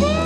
Bye.